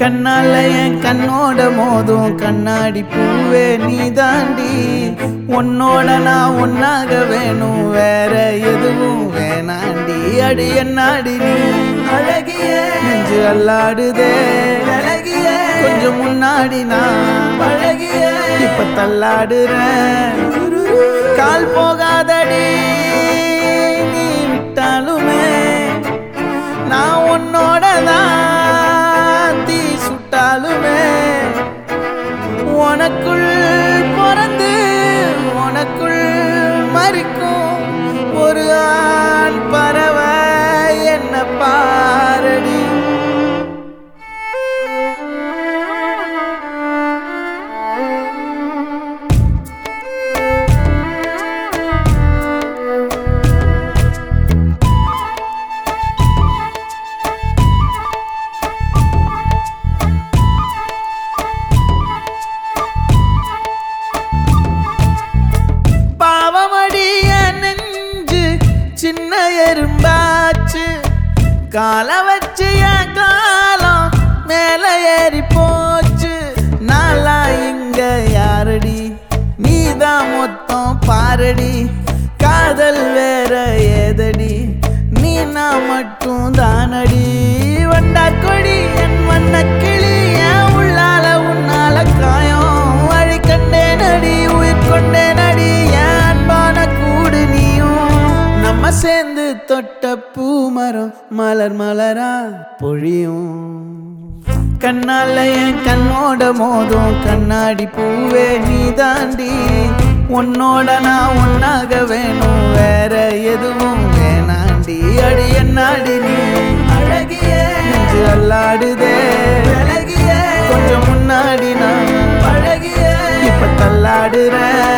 கண்ணால என் கண்ணோட மோதும் கண்ணாடி பூவே நீ தாண்டி உன்னோட நான் ஒன்னாக வேணும் வேற எதுவும் வேணாண்டி. அடி என்னாடி நீ அழகிய நெஞ்சு அல்லாடுதே. அழகிய கொஞ்சம் முன்னாடி நான் அழகிய இப்ப தள்ளாடுற கால் போகாதடி நீ விட்டாலுமே நான் உன்னோட தான் தீ சுட்டாலுமே. உனக்குள் பிறந்து உனக்குள் மறிக்கும் ஒரு ஆண் பறவை என்னப்பா எறும்பாச்சு கால வச்சு என் காலம் மேல ஏறி போச்சு. நாளா இங்க யாரடி? நீதான் மொத்தம் பாரடி. காதல் வேற ஏதடி? நீ நான் மட்டும் தானடி. வண்டா கொடி என் மண்ணக்கு தொட்ட பூமரம் மலர் மலரா பொழியும். கண்ணால என் கண்ணோட மோதும் கண்ணாடி பூவே நீ தாண்டி உன்னோட நான் ஒன்னாக வேணும் வேற எதுவும் வேணாண்டி. அடி என்னாடி நீ அழகிய அல்லாடுதே. அழகிய கொஞ்சம் முன்னாடி நான் அழகிய இப்ப தள்ளாடுறேன்.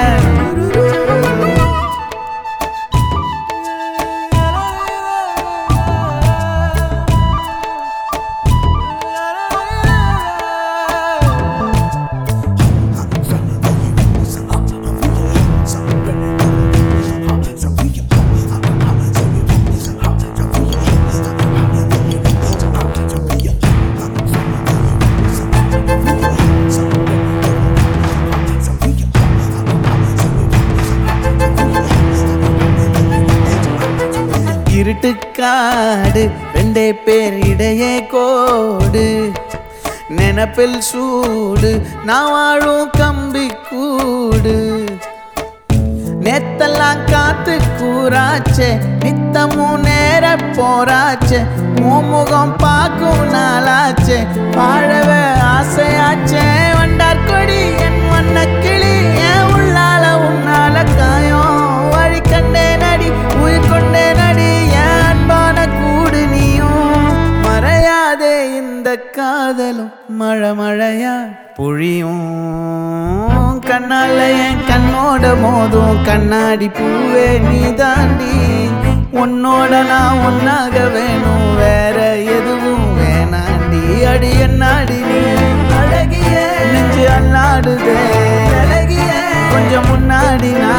இருட்டுக்காடு ரெண்டே பேர் இடையே கோடு. நினப்பில் சூடு நான் வாழும் கம்பி கூடு. நேத்தெல்லாம் காத்து கூறாச்சே நித்தமும் நேர போறாச்சே. உன் முகம் பார்க்கும் நாளாச்சே வாழவே ஆசையாச்சே. வண்டார் கொடி என் வண்ண கிளி காதலும் மழை மழையா புழியும். கண்ணால என் கண்ணோட மோதும். கண்ணாடி பூவே நீ தாண்டி உன்னோட நான் ஒன்னாக வேணும். வேற எதுவும் வேணாண்டி. அடி என்னாடி நீ அழகிய நெஞ்சு அல்லாடுதே. அழகிய கொஞ்சம் முன்னாடி நான்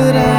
good